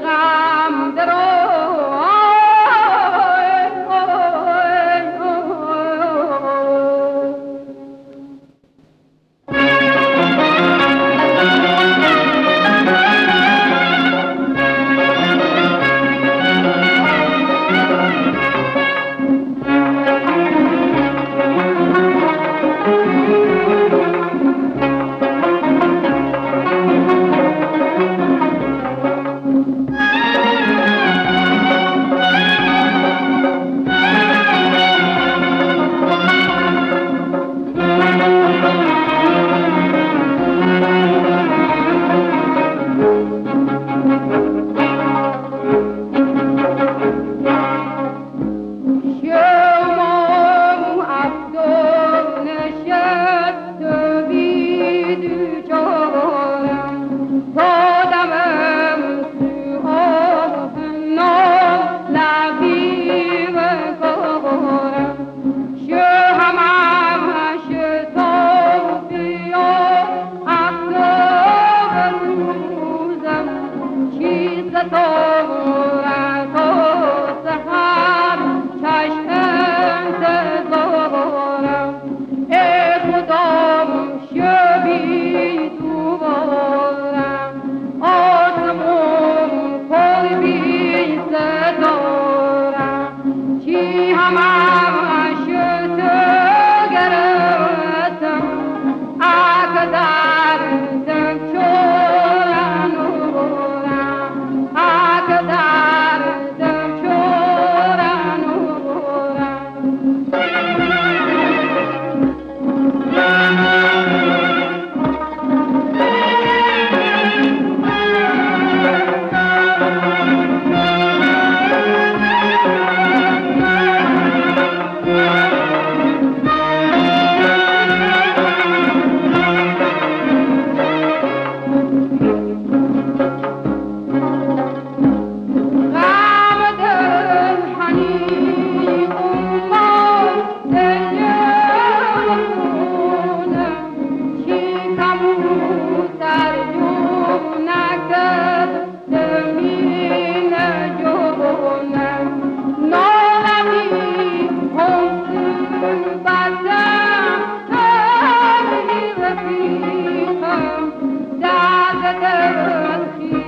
God.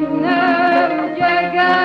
You.